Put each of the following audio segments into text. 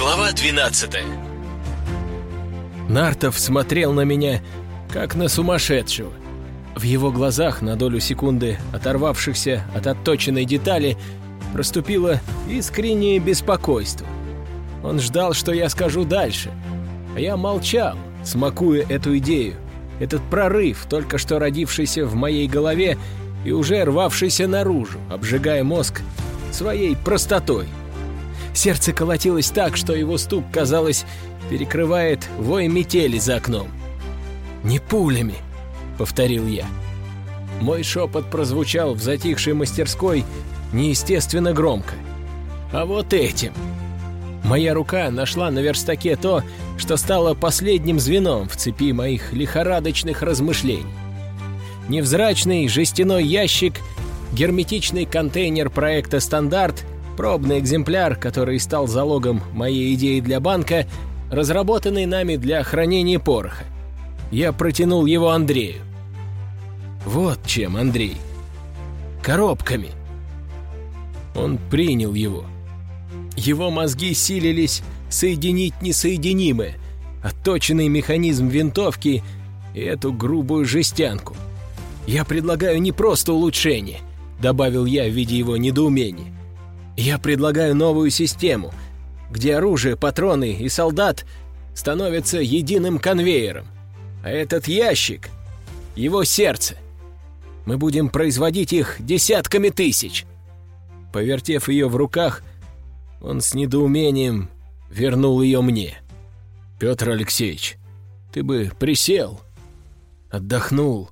Глава 12 Нартов смотрел на меня, как на сумасшедшего. В его глазах, на долю секунды оторвавшихся от отточенной детали, проступило искреннее беспокойство. Он ждал, что я скажу дальше, а я молчал, смакуя эту идею, этот прорыв, только что родившийся в моей голове и уже рвавшийся наружу, обжигая мозг своей простотой. Сердце колотилось так, что его стук, казалось, перекрывает вой метели за окном. «Не пулями!» — повторил я. Мой шепот прозвучал в затихшей мастерской неестественно громко. «А вот этим!» Моя рука нашла на верстаке то, что стало последним звеном в цепи моих лихорадочных размышлений. Невзрачный жестяной ящик, герметичный контейнер проекта «Стандарт», пробный экземпляр, который стал залогом моей идеи для банка, разработанный нами для хранения пороха. Я протянул его Андрею. Вот чем, Андрей. Коробками. Он принял его. Его мозги силились соединить несоединимое, отточенный механизм винтовки и эту грубую жестянку. «Я предлагаю не просто улучшение», — добавил я в виде его недоумения. «Я предлагаю новую систему, где оружие, патроны и солдат становятся единым конвейером. А этот ящик — его сердце. Мы будем производить их десятками тысяч». Повертев ее в руках, он с недоумением вернул ее мне. «Петр Алексеевич, ты бы присел, отдохнул».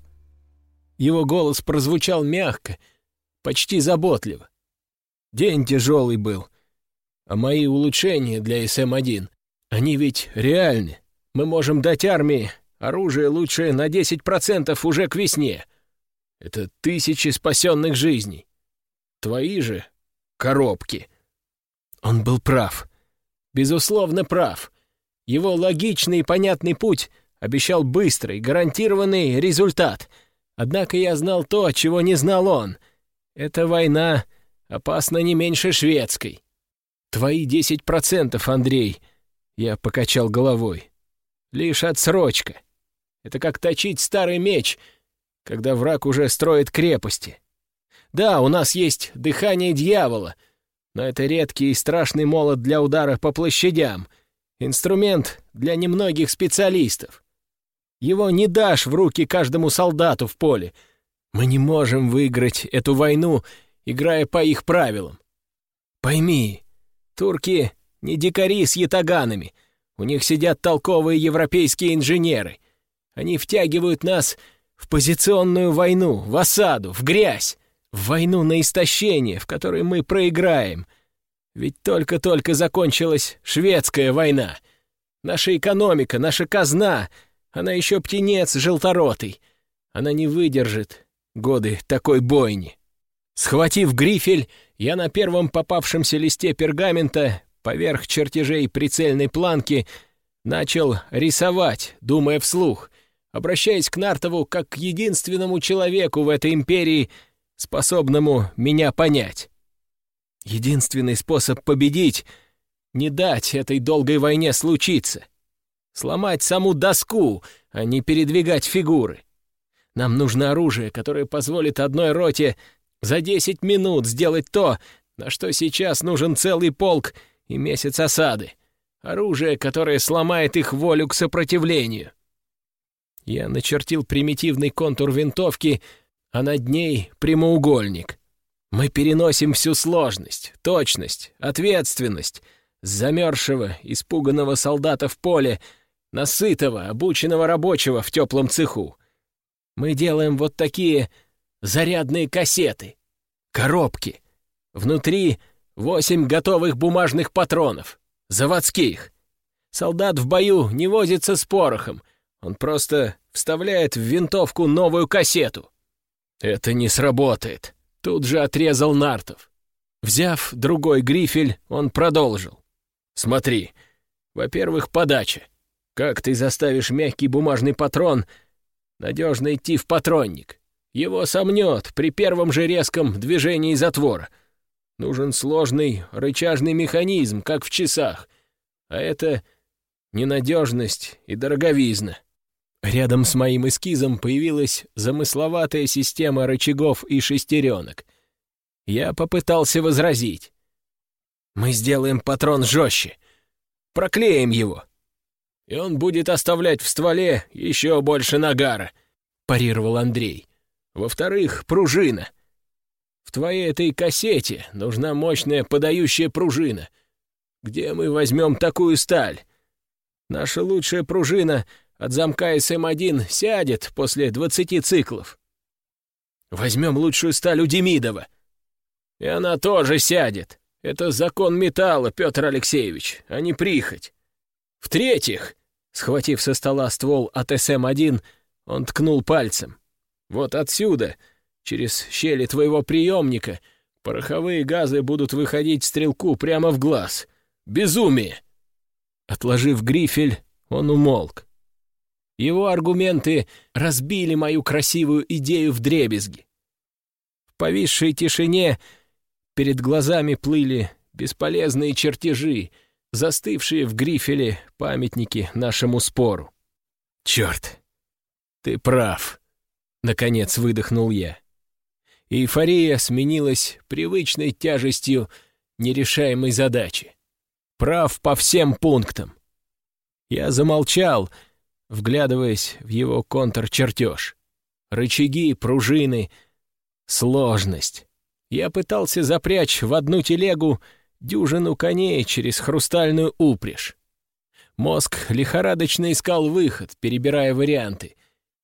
Его голос прозвучал мягко, почти заботливо. День тяжелый был, а мои улучшения для СМ-1, они ведь реальны. Мы можем дать армии оружие лучшее на 10% уже к весне. Это тысячи спасенных жизней. Твои же коробки — он был прав. Безусловно, прав. Его логичный и понятный путь обещал быстрый, гарантированный результат. Однако я знал то, чего не знал он. Эта война опасна не меньше шведской. Твои десять процентов, Андрей, я покачал головой. Лишь отсрочка. Это как точить старый меч, когда враг уже строит крепости. Да, у нас есть дыхание дьявола — но это редкий и страшный молот для удара по площадям, инструмент для немногих специалистов. Его не дашь в руки каждому солдату в поле. Мы не можем выиграть эту войну, играя по их правилам. Пойми, турки не дикари с ятаганами, у них сидят толковые европейские инженеры. Они втягивают нас в позиционную войну, в осаду, в грязь в войну на истощение, в которой мы проиграем. Ведь только-только закончилась шведская война. Наша экономика, наша казна, она еще птенец желторотый. Она не выдержит годы такой бойни. Схватив грифель, я на первом попавшемся листе пергамента поверх чертежей прицельной планки начал рисовать, думая вслух, обращаясь к Нартову как к единственному человеку в этой империи — способному меня понять. Единственный способ победить — не дать этой долгой войне случиться. Сломать саму доску, а не передвигать фигуры. Нам нужно оружие, которое позволит одной роте за 10 минут сделать то, на что сейчас нужен целый полк и месяц осады. Оружие, которое сломает их волю к сопротивлению. Я начертил примитивный контур винтовки — а над ней прямоугольник. Мы переносим всю сложность, точность, ответственность с замерзшего, испуганного солдата в поле на сытого, обученного рабочего в теплом цеху. Мы делаем вот такие зарядные кассеты, коробки. Внутри восемь готовых бумажных патронов, заводских. Солдат в бою не возится с порохом, он просто вставляет в винтовку новую кассету. «Это не сработает», — тут же отрезал Нартов. Взяв другой грифель, он продолжил. «Смотри, во-первых, подача. Как ты заставишь мягкий бумажный патрон надежно идти в патронник? Его сомнет при первом же резком движении затвора. Нужен сложный рычажный механизм, как в часах. а это ненадежность и дороговизна. Рядом с моим эскизом появилась замысловатая система рычагов и шестеренок. Я попытался возразить. «Мы сделаем патрон жестче. Проклеим его. И он будет оставлять в стволе еще больше нагара», — парировал Андрей. «Во-вторых, пружина. В твоей этой кассете нужна мощная подающая пружина. Где мы возьмем такую сталь? Наша лучшая пружина от замка СМ-1 сядет после 20 циклов. Возьмем лучшую сталь у Демидова. И она тоже сядет. Это закон металла, Петр Алексеевич, а не прихоть. В-третьих, схватив со стола ствол от СМ-1, он ткнул пальцем. Вот отсюда, через щели твоего приемника, пороховые газы будут выходить стрелку прямо в глаз. Безумие! Отложив грифель, он умолк. Его аргументы разбили мою красивую идею в дребезги. В повисшей тишине перед глазами плыли бесполезные чертежи, застывшие в грифеле памятники нашему спору. «Черт! Ты прав!» — наконец выдохнул я. Эйфория сменилась привычной тяжестью нерешаемой задачи. Прав по всем пунктам. Я замолчал, вглядываясь в его контрчертеж. Рычаги, пружины, сложность. Я пытался запрячь в одну телегу дюжину коней через хрустальную упряжь. Мозг лихорадочно искал выход, перебирая варианты,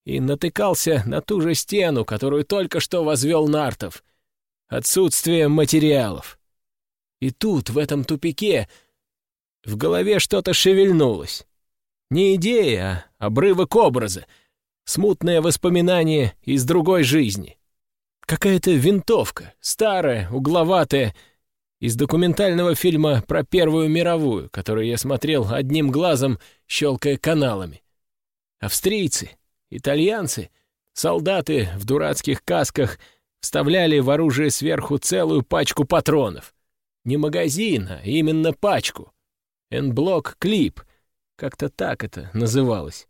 и натыкался на ту же стену, которую только что возвел Нартов. Отсутствие материалов. И тут, в этом тупике, в голове что-то шевельнулось. Не идея, а обрывок образа, смутное воспоминание из другой жизни. Какая-то винтовка, старая, угловатая, из документального фильма про Первую мировую, который я смотрел одним глазом, щелкая каналами. Австрийцы, итальянцы, солдаты в дурацких касках вставляли в оружие сверху целую пачку патронов. Не магазин, а именно пачку. Энблок Клип — как-то так это называлось.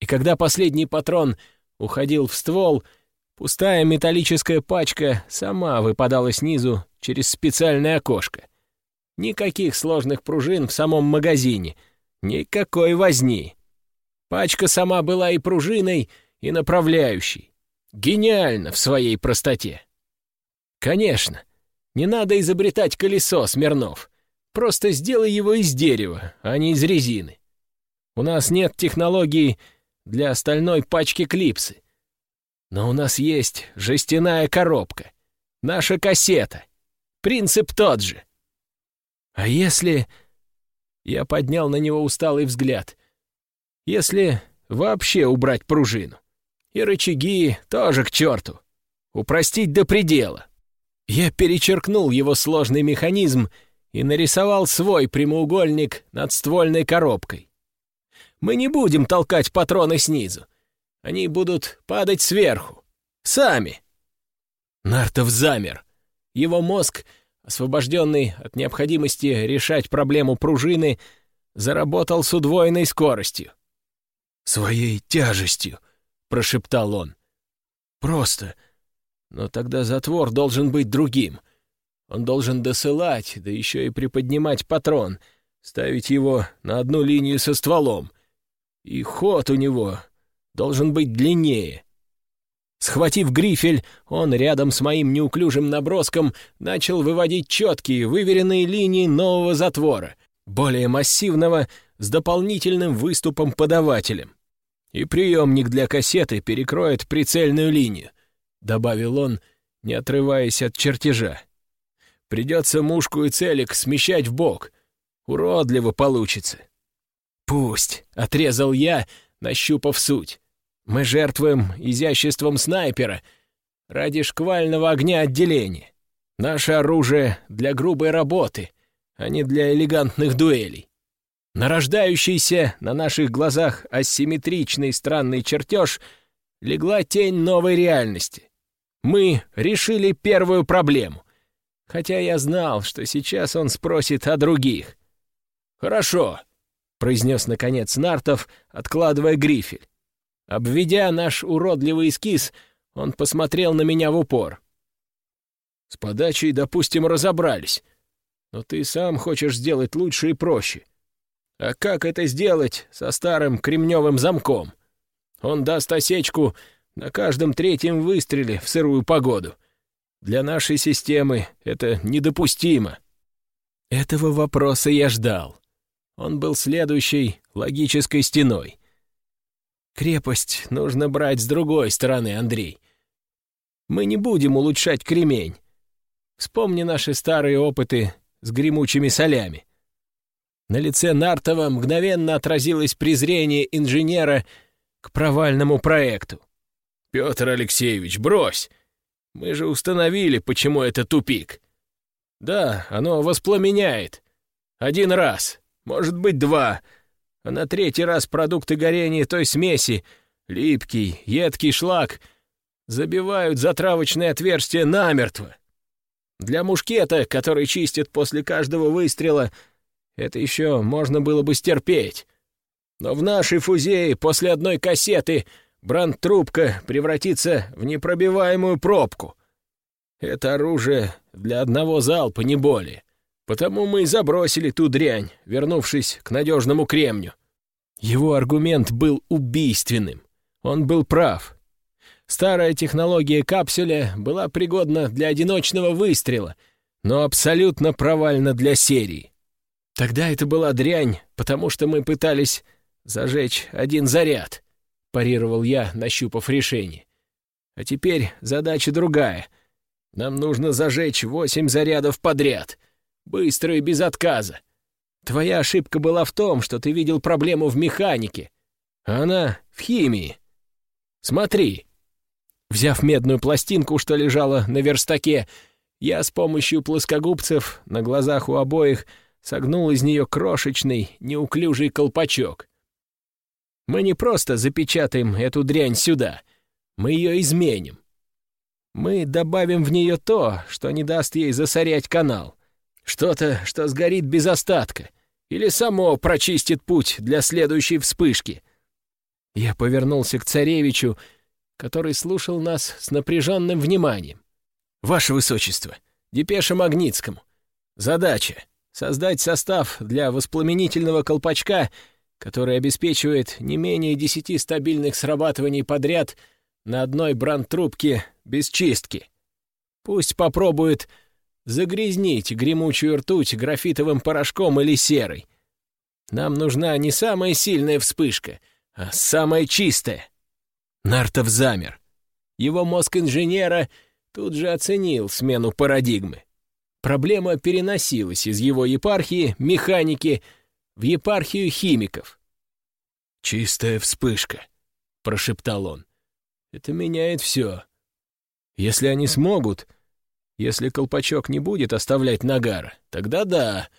И когда последний патрон уходил в ствол, пустая металлическая пачка сама выпадала снизу через специальное окошко. Никаких сложных пружин в самом магазине, никакой возни. Пачка сама была и пружиной, и направляющей. Гениально в своей простоте. Конечно, не надо изобретать колесо, Смирнов. Просто сделай его из дерева, а не из резины. У нас нет технологии для остальной пачки клипсы. Но у нас есть жестяная коробка, наша кассета. Принцип тот же. А если... Я поднял на него усталый взгляд. Если вообще убрать пружину. И рычаги тоже к черту. Упростить до предела. Я перечеркнул его сложный механизм и нарисовал свой прямоугольник над ствольной коробкой. Мы не будем толкать патроны снизу. Они будут падать сверху. Сами. Нартов замер. Его мозг, освобожденный от необходимости решать проблему пружины, заработал с удвоенной скоростью. «Своей тяжестью», — прошептал он. «Просто. Но тогда затвор должен быть другим. Он должен досылать, да еще и приподнимать патрон, ставить его на одну линию со стволом. И ход у него должен быть длиннее. Схватив грифель, он рядом с моим неуклюжим наброском начал выводить четкие, выверенные линии нового затвора, более массивного, с дополнительным выступом-подавателем. И приемник для кассеты перекроет прицельную линию, добавил он, не отрываясь от чертежа. Придется мушку и целик смещать в бок. Уродливо получится. «Пусть», — отрезал я, нащупав суть. «Мы жертвуем изяществом снайпера ради шквального огня отделения. Наше оружие для грубой работы, а не для элегантных дуэлей. Нарождающийся на наших глазах асимметричный странный чертеж легла тень новой реальности. Мы решили первую проблему хотя я знал, что сейчас он спросит о других. «Хорошо», — произнес, наконец, Нартов, откладывая грифель. Обведя наш уродливый эскиз, он посмотрел на меня в упор. «С подачей, допустим, разобрались, но ты сам хочешь сделать лучше и проще. А как это сделать со старым кремневым замком? Он даст осечку на каждом третьем выстреле в сырую погоду. Для нашей системы это недопустимо». Этого вопроса я ждал. Он был следующей логической стеной. Крепость нужно брать с другой стороны, Андрей. Мы не будем улучшать кремень. Вспомни наши старые опыты с гремучими солями. На лице Нартова мгновенно отразилось презрение инженера к провальному проекту. «Петр Алексеевич, брось! Мы же установили, почему это тупик. Да, оно воспламеняет. Один раз, может быть, два. А на третий раз продукты горения той смеси, липкий, едкий шлак, забивают затравочные отверстия намертво. Для мушкета, который чистят после каждого выстрела, это еще можно было бы стерпеть. Но в нашей фузее после одной кассеты бранд-трубка превратится в непробиваемую пробку. Это оружие для одного залпа, не более. Потому мы и забросили ту дрянь, вернувшись к надежному кремню. Его аргумент был убийственным. Он был прав. Старая технология капсуля была пригодна для одиночного выстрела, но абсолютно провальна для серии. Тогда это была дрянь, потому что мы пытались зажечь один заряд, парировал я, нащупав решение. А теперь задача другая. Нам нужно зажечь восемь зарядов подряд — Быстро и без отказа. Твоя ошибка была в том, что ты видел проблему в механике, а она в химии. Смотри. Взяв медную пластинку, что лежала на верстаке, я с помощью плоскогубцев на глазах у обоих согнул из нее крошечный, неуклюжий колпачок. Мы не просто запечатаем эту дрянь сюда, мы ее изменим. Мы добавим в нее то, что не даст ей засорять канал — что-то, что сгорит без остатка. Или само прочистит путь для следующей вспышки. Я повернулся к царевичу, который слушал нас с напряженным вниманием. «Ваше Высочество, депеша Магнитскому. Задача — создать состав для воспламенительного колпачка, который обеспечивает не менее десяти стабильных срабатываний подряд на одной бранд-трубке без чистки. Пусть попробует загрязнить гремучую ртуть графитовым порошком или серой. Нам нужна не самая сильная вспышка, а самая чистая. Нартов замер. Его мозг инженера тут же оценил смену парадигмы. Проблема переносилась из его епархии, механики, в епархию химиков. «Чистая вспышка», — прошептал он. «Это меняет все. Если они смогут, если колпачок не будет оставлять нагар, тогда да.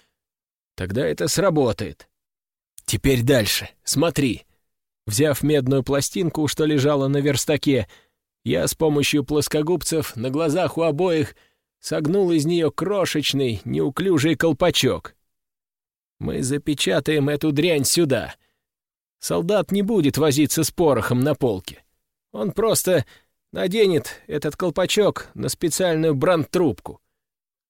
Тогда это сработает. Теперь дальше. Смотри. Взяв медную пластинку, что лежала на верстаке, я с помощью плоскогубцев на глазах у обоих согнул из нее крошечный, неуклюжий колпачок. Мы запечатаем эту дрянь сюда. Солдат не будет возиться с порохом на полке. Он просто Наденет этот колпачок на специальную бранд-трубку.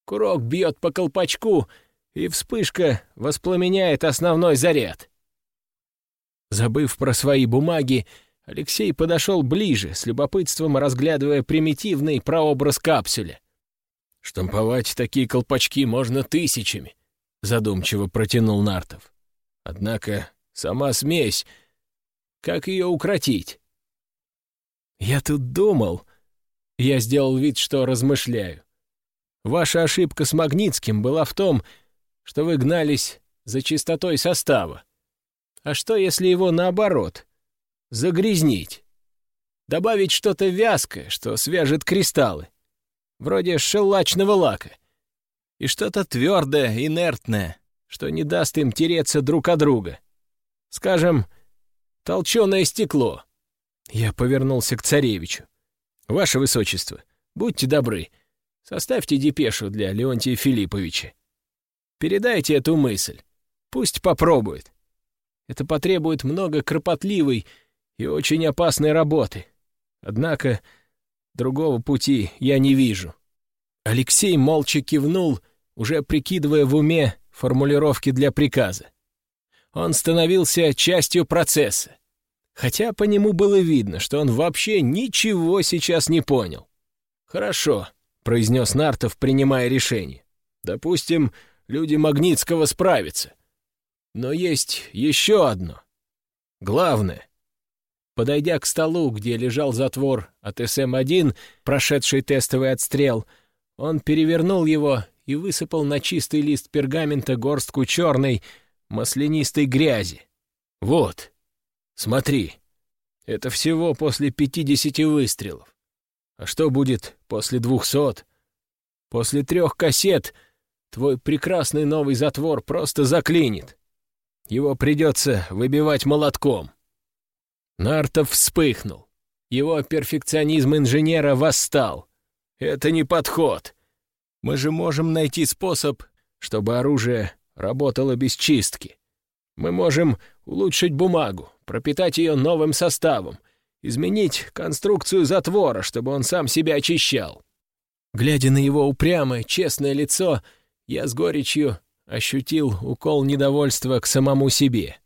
Курок бьет по колпачку, и вспышка воспламеняет основной заряд. Забыв про свои бумаги, Алексей подошел ближе, с любопытством разглядывая примитивный прообраз капсуля. «Штамповать такие колпачки можно тысячами», — задумчиво протянул Нартов. «Однако сама смесь, как ее укротить?» «Я тут думал...» Я сделал вид, что размышляю. Ваша ошибка с Магнитским была в том, что вы гнались за чистотой состава. А что, если его наоборот? Загрязнить? Добавить что-то вязкое, что свяжет кристаллы, вроде шеллачного лака, и что-то твердое, инертное, что не даст им тереться друг о друга. Скажем, толченое стекло. Я повернулся к царевичу. «Ваше Высочество, будьте добры, составьте депешу для Леонтия Филипповича. Передайте эту мысль. Пусть попробует. Это потребует много кропотливой и очень опасной работы. Однако другого пути я не вижу». Алексей молча кивнул, уже прикидывая в уме формулировки для приказа. Он становился частью процесса, хотя по нему было видно, что он вообще ничего сейчас не понял. «Хорошо», — произнес Нартов, принимая решение. «Допустим, люди Магнитского справятся. Но есть еще одно. Главное. Подойдя к столу, где лежал затвор от СМ-1, прошедший тестовый отстрел, он перевернул его и высыпал на чистый лист пергамента горстку черной, маслянистой грязи. «Вот, смотри, это всего после пятидесяти выстрелов. А что будет после двухсот? После трех кассет твой прекрасный новый затвор просто заклинит. Его придется выбивать молотком. Нартов вспыхнул. Его перфекционизм инженера восстал. Это не подход. Мы же можем найти способ, чтобы оружие работало без чистки. Мы можем улучшить бумагу, пропитать ее новым составом, изменить конструкцию затвора, чтобы он сам себя очищал. Глядя на его упрямое, честное лицо, я с горечью ощутил укол недовольства к самому себе.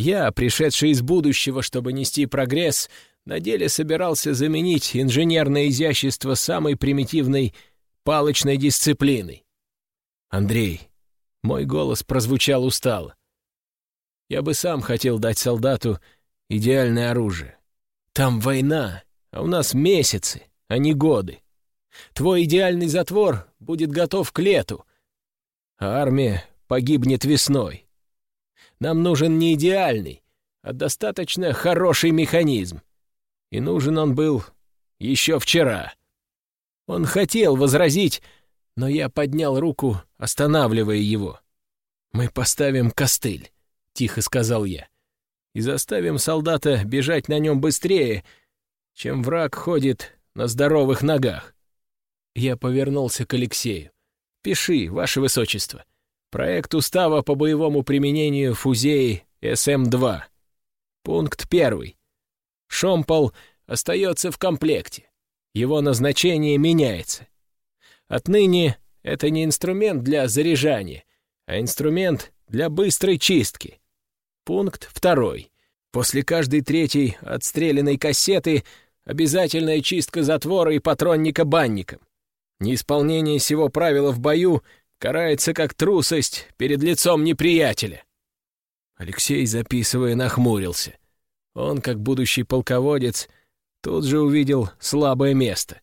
Я, пришедший из будущего, чтобы нести прогресс, на деле собирался заменить инженерное изящество самой примитивной палочной дисциплиной. «Андрей», — мой голос прозвучал устало, — «я бы сам хотел дать солдату идеальное оружие. Там война, а у нас месяцы, а не годы. Твой идеальный затвор будет готов к лету, а армия погибнет весной. Нам нужен не идеальный, а достаточно хороший механизм. И нужен он был еще вчера. Он хотел возразить, но я поднял руку, останавливая его. «Мы поставим костыль», — тихо сказал я, «и заставим солдата бежать на нем быстрее, чем враг ходит на здоровых ногах». Я повернулся к Алексею. Пиши, ваше высочество. Проект устава по боевому применению фузеи СМ-2. Пункт первый. Шомпол остается в комплекте. Его назначение меняется. Отныне это не инструмент для заряжания, а инструмент для быстрой чистки. Пункт второй. После каждой третьей отстрелянной кассеты обязательная чистка затвора и патронника банником. Неисполнение сего правила в бою карается как трусость перед лицом неприятеля. Алексей, записывая, нахмурился. Он, как будущий полководец, тут же увидел слабое место.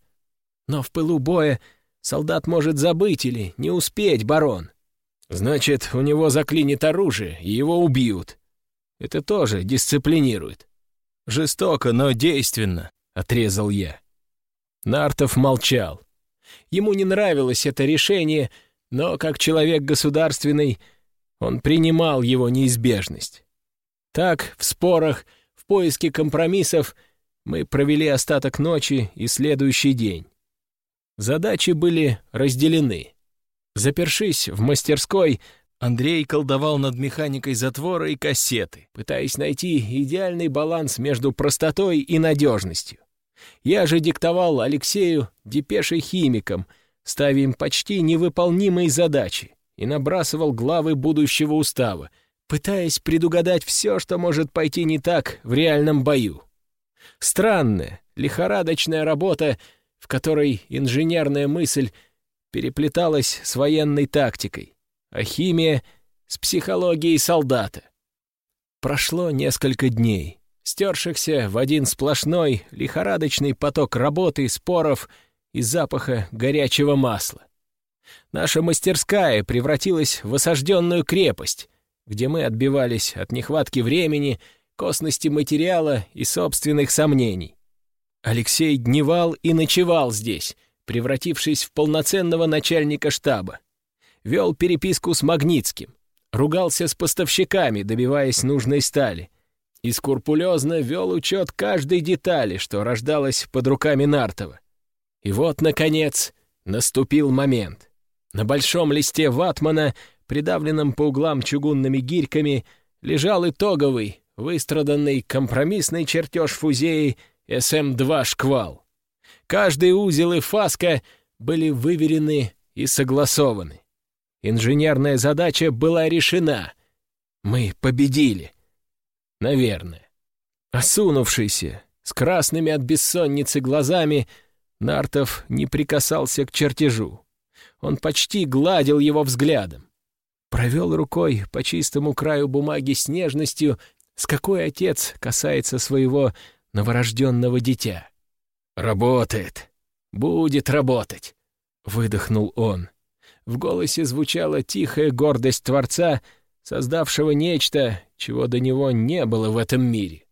Но в пылу боя солдат может забыть или не успеть, барон. Значит, у него заклинит оружие, и его убьют. Это тоже дисциплинирует. Жестоко, но действенно, — отрезал я. Нартов молчал. Ему не нравилось это решение, но как человек государственный он принимал его неизбежность. Так, в спорах, в поиске компромиссов мы провели остаток ночи и следующий день. Задачи были разделены. Запершись в мастерской, Андрей колдовал над механикой затвора и кассеты, пытаясь найти идеальный баланс между простотой и надежностью. Я же диктовал Алексею депешей химикам, ставя им почти невыполнимые задачи, и набрасывал главы будущего устава, пытаясь предугадать все, что может пойти не так в реальном бою. Странная, лихорадочная работа, в которой инженерная мысль переплеталась с военной тактикой, а химия — с психологией солдата. Прошло несколько дней стершихся в один сплошной, лихорадочный поток работы, споров и запаха горячего масла. Наша мастерская превратилась в осажденную крепость, где мы отбивались от нехватки времени, косности материала и собственных сомнений. Алексей дневал и ночевал здесь, превратившись в полноценного начальника штаба. Вел переписку с Магнитским, ругался с поставщиками, добиваясь нужной стали — и скрупулезно вел учет каждой детали, что рождалось под руками Нартова. И вот, наконец, наступил момент. На большом листе ватмана придавленном по углам чугунными гирьками, лежал итоговый, выстраданный компромиссный чертеж фузеи СМ-2 «Шквал». Каждый узел и фаска были выверены и согласованы. Инженерная задача была решена. Мы победили. Наверное. Осунувшийся, с красными от бессонницы глазами, Нартов не прикасался к чертежу. Он почти гладил его взглядом. Провел рукой по чистому краю бумаги с нежностью, с какой отец касается своего новорожденного дитя. «Работает. Будет работать», — выдохнул он. В голосе звучала тихая гордость Творца, создавшего нечто, чего до него не было в этом мире.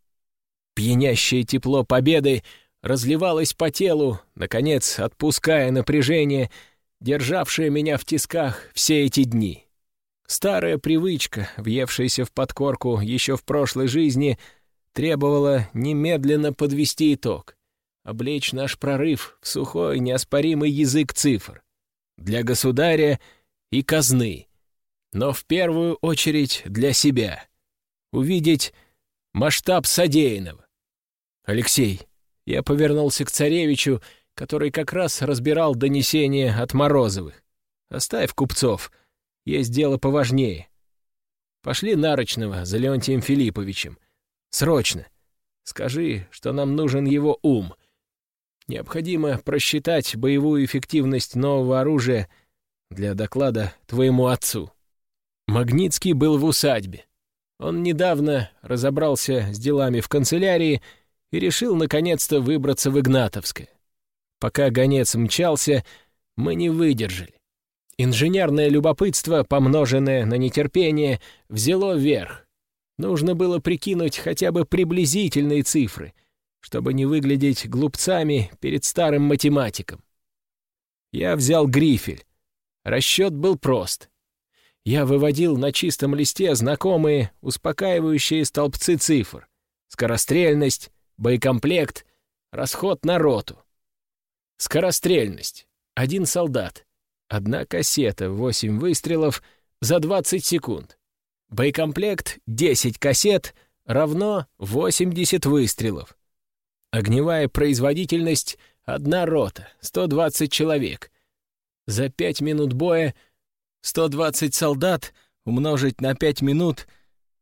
Пьянящее тепло победы разливалось по телу, наконец отпуская напряжение, державшее меня в тисках все эти дни. Старая привычка, въевшаяся в подкорку еще в прошлой жизни, требовала немедленно подвести итог, облечь наш прорыв в сухой, неоспоримый язык цифр для государя и казны, но в первую очередь для себя. Увидеть масштаб содеянного. «Алексей», — я повернулся к царевичу, который как раз разбирал донесение от Морозовых. «Оставь купцов, есть дело поважнее. Пошли Нарочного за Леонтием Филипповичем. Срочно. Скажи, что нам нужен его ум — Необходимо просчитать боевую эффективность нового оружия для доклада твоему отцу. Магнитский был в усадьбе. Он недавно разобрался с делами в канцелярии и решил наконец-то выбраться в Игнатовское. Пока гонец мчался, мы не выдержали. Инженерное любопытство, помноженное на нетерпение, взяло верх. Нужно было прикинуть хотя бы приблизительные цифры — чтобы не выглядеть глупцами перед старым математиком. Я взял грифель. Расчет был прост. Я выводил на чистом листе знакомые, успокаивающие столбцы цифр. Скорострельность, боекомплект, расход на роту. Скорострельность. Один солдат. Одна кассета, восемь выстрелов за 20 секунд. Боекомплект — 10 кассет, равно 80 выстрелов. Огневая производительность — одна рота, 120 человек. За пять минут боя 120 солдат умножить на 5 минут,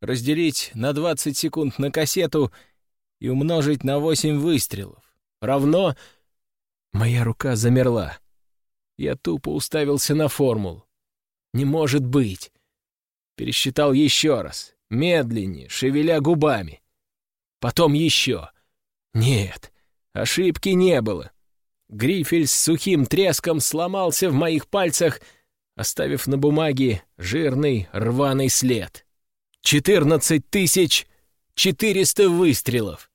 разделить на 20 секунд на кассету и умножить на 8 выстрелов. Равно... Моя рука замерла. Я тупо уставился на формулу. Не может быть. Пересчитал еще раз, медленнее, шевеля губами. Потом еще. Нет, ошибки не было. Грифель с сухим треском сломался в моих пальцах, оставив на бумаге жирный рваный след. Четырнадцать тысяч четыреста выстрелов.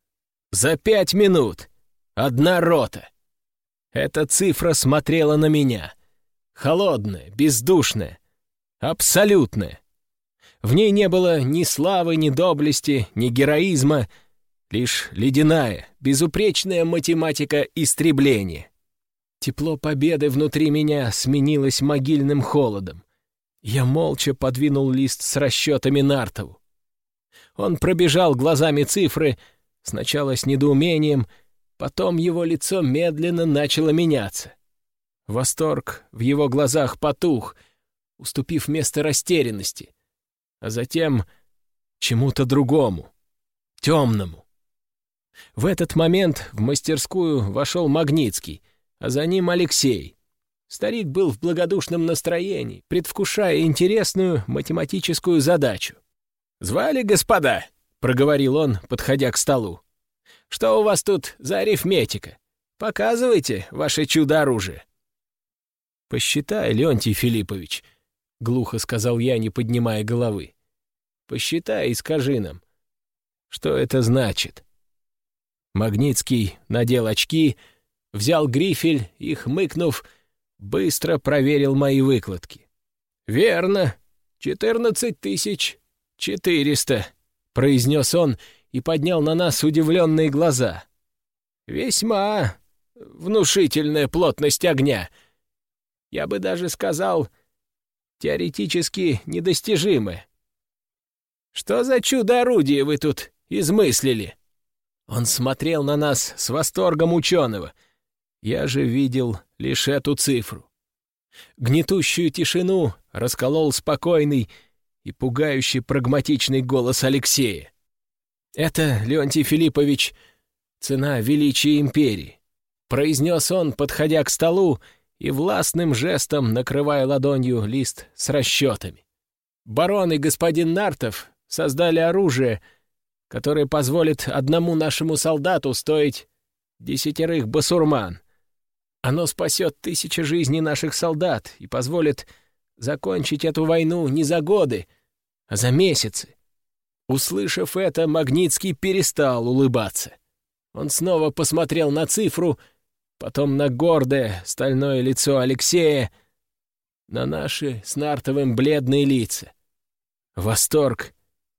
За пять минут. Одна рота. Эта цифра смотрела на меня. Холодная, бездушная, абсолютная. В ней не было ни славы, ни доблести, ни героизма, Лишь ледяная, безупречная математика истребления. Тепло победы внутри меня сменилось могильным холодом. Я молча подвинул лист с расчетами Нартову. Он пробежал глазами цифры, сначала с недоумением, потом его лицо медленно начало меняться. Восторг в его глазах потух, уступив место растерянности, а затем чему-то другому, темному. В этот момент в мастерскую вошел Магнитский, а за ним Алексей. Старик был в благодушном настроении, предвкушая интересную математическую задачу. «Звали господа?» — проговорил он, подходя к столу. «Что у вас тут за арифметика? Показывайте ваше чудо-оружие». «Посчитай, Леонтий Филиппович», — глухо сказал я, не поднимая головы. «Посчитай и скажи нам, что это значит». Магнитский надел очки, взял грифель и, хмыкнув, быстро проверил мои выкладки. «Верно, четырнадцать тысяч четыреста», — произнес он и поднял на нас удивленные глаза. «Весьма внушительная плотность огня. Я бы даже сказал, теоретически недостижимое. Что за чудо-орудие вы тут измыслили?» Он смотрел на нас с восторгом ученого. Я же видел лишь эту цифру. Гнетущую тишину расколол спокойный и пугающий прагматичный голос Алексея. «Это, Леонтий Филиппович, цена величия империи», — произнес он, подходя к столу и властным жестом накрывая ладонью лист с расчетами. «Барон и господин Нартов создали оружие, которое позволит одному нашему солдату стоить десятерых басурман. Оно спасет тысячи жизней наших солдат и позволит закончить эту войну не за годы, а за месяцы. Услышав это, Магнитский перестал улыбаться. Он снова посмотрел на цифру, потом на гордое стальное лицо Алексея, на наши с Нартовым бледные лица. Восторг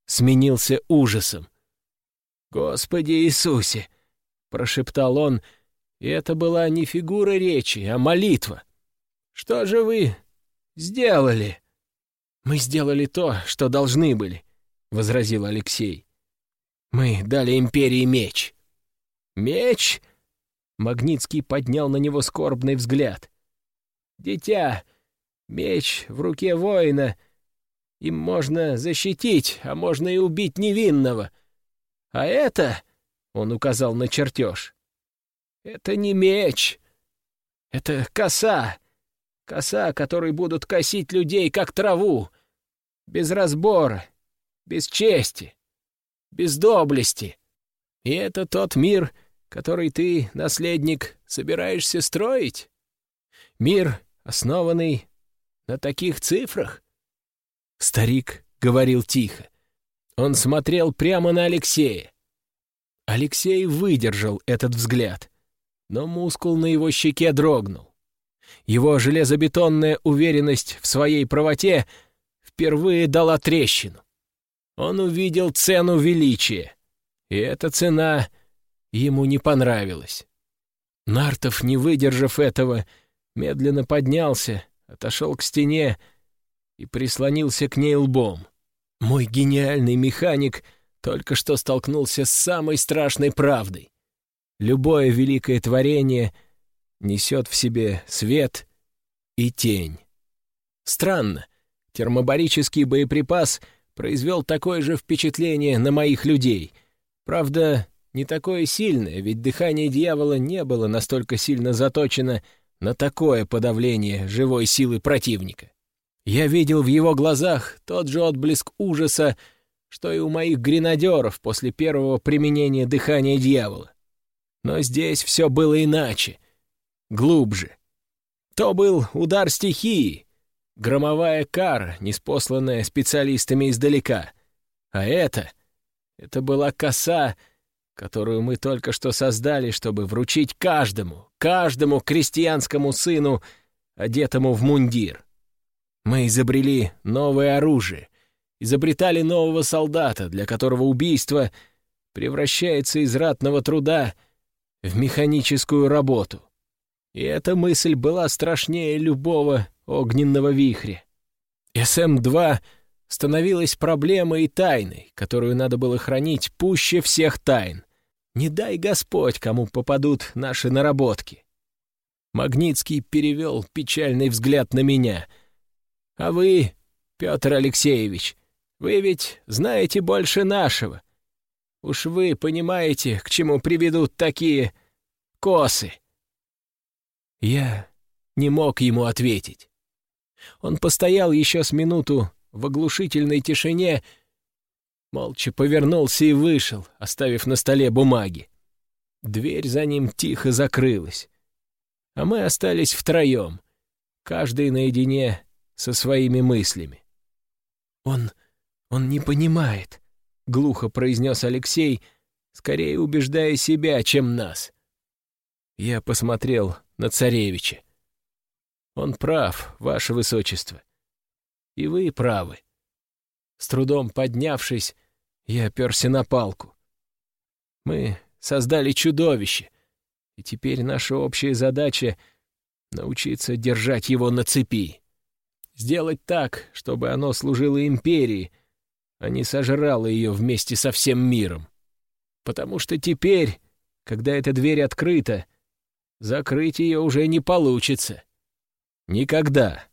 сменился ужасом. «Господи Иисусе!» — прошептал он, и это была не фигура речи, а молитва. «Что же вы сделали?» «Мы сделали то, что должны были», — возразил Алексей. «Мы дали империи меч». «Меч?» — Магнитский поднял на него скорбный взгляд. «Дитя, меч в руке воина — им можно защитить, а можно и убить невинного. А это, — он указал на чертеж, — это не меч. Это коса. Коса, которой будут косить людей, как траву. Без разбора, без чести, без доблести. И это тот мир, который ты, наследник, собираешься строить? Мир, основанный на таких цифрах? Старик говорил тихо. Он смотрел прямо на Алексея. Алексей выдержал этот взгляд, но мускул на его щеке дрогнул. Его железобетонная уверенность в своей правоте впервые дала трещину. Он увидел цену величия, и эта цена ему не понравилась. Нартов, не выдержав этого, медленно поднялся, отошел к стене и прислонился к ней лбом. Мой гениальный механик только что столкнулся с самой страшной правдой. Любое великое творение несет в себе свет и тень. Странно, термобарический боеприпас произвел такое же впечатление на моих людей. Правда, не такое сильное, ведь дыхание дьявола не было настолько сильно заточено на такое подавление живой силы противника. Я видел в его глазах тот же отблеск ужаса, что и у моих гренадеров после первого применения дыхания дьявола. Но здесь все было иначе, глубже. То был удар стихии, громовая кара, неспосланная специалистами издалека. А это... это была коса, которую мы только что создали, чтобы вручить каждому, каждому крестьянскому сыну, одетому в мундир. Мы изобрели новое оружие, изобретали нового солдата, для которого убийство превращается из ратного труда в механическую работу. И эта мысль была страшнее любого огненного вихря. СМ-2 становилась проблемой и тайной, которую надо было хранить пуще всех тайн. Не дай Господь, кому попадут наши наработки. Магнитский перевел печальный взгляд на меня — а вы, Петр Алексеевич, вы ведь знаете больше нашего. Уж вы понимаете, к чему приведут такие косы. Я не мог ему ответить. Он постоял еще с минуту в оглушительной тишине, молча повернулся и вышел, оставив на столе бумаги. Дверь за ним тихо закрылась. А мы остались втроем, каждый наедине со своими мыслями. «Он... он не понимает», — глухо произнес Алексей, скорее убеждая себя, чем нас. Я посмотрел на царевича. «Он прав, ваше высочество. И вы правы». С трудом поднявшись, я оперся на палку. Мы создали чудовище, и теперь наша общая задача — научиться держать его на цепи. Сделать так, чтобы оно служило империи, а не сожрало ее вместе со всем миром. Потому что теперь, когда эта дверь открыта, закрыть ее уже не получится. Никогда.